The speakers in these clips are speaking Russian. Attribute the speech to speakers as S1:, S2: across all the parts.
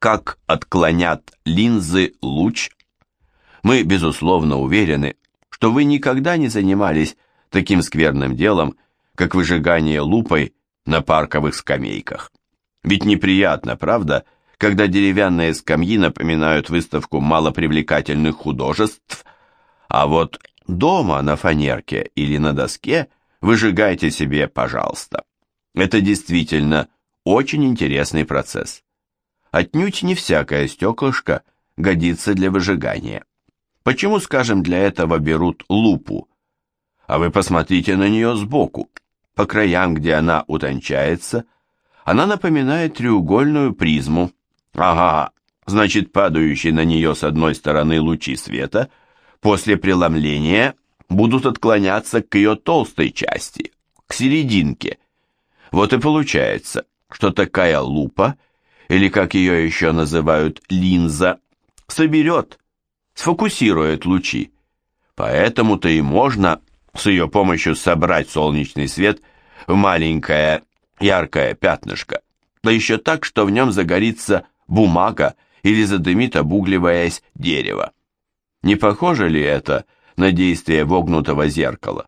S1: как отклонят линзы луч? Мы, безусловно, уверены, что вы никогда не занимались таким скверным делом, как выжигание лупой на парковых скамейках. Ведь неприятно, правда, когда деревянные скамьи напоминают выставку малопривлекательных художеств, а вот дома на фанерке или на доске выжигайте себе, пожалуйста. Это действительно очень интересный процесс. Отнюдь не всякое стеклышко годится для выжигания. Почему, скажем, для этого берут лупу? А вы посмотрите на нее сбоку. По краям, где она утончается, она напоминает треугольную призму. Ага, значит, падающие на нее с одной стороны лучи света после преломления будут отклоняться к ее толстой части, к серединке. Вот и получается, что такая лупа, или как ее еще называют линза, соберет, сфокусирует лучи. Поэтому-то и можно с ее помощью собрать солнечный свет в маленькое яркое пятнышко, да еще так, что в нем загорится бумага или задымит обугливаясь дерево. Не похоже ли это на действие вогнутого зеркала?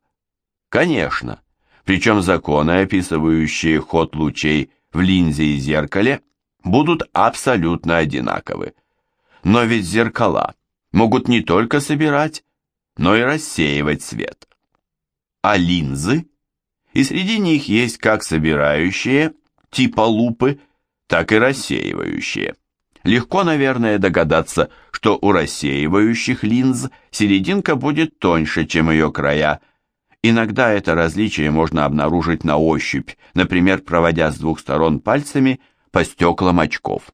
S1: Конечно, причем законы, описывающие ход лучей в линзе и зеркале, будут абсолютно одинаковы. Но ведь зеркала могут не только собирать, но и рассеивать свет. А линзы? И среди них есть как собирающие, типа лупы, так и рассеивающие. Легко, наверное, догадаться, что у рассеивающих линз серединка будет тоньше, чем ее края. Иногда это различие можно обнаружить на ощупь, например, проводя с двух сторон пальцами по стеклам очков.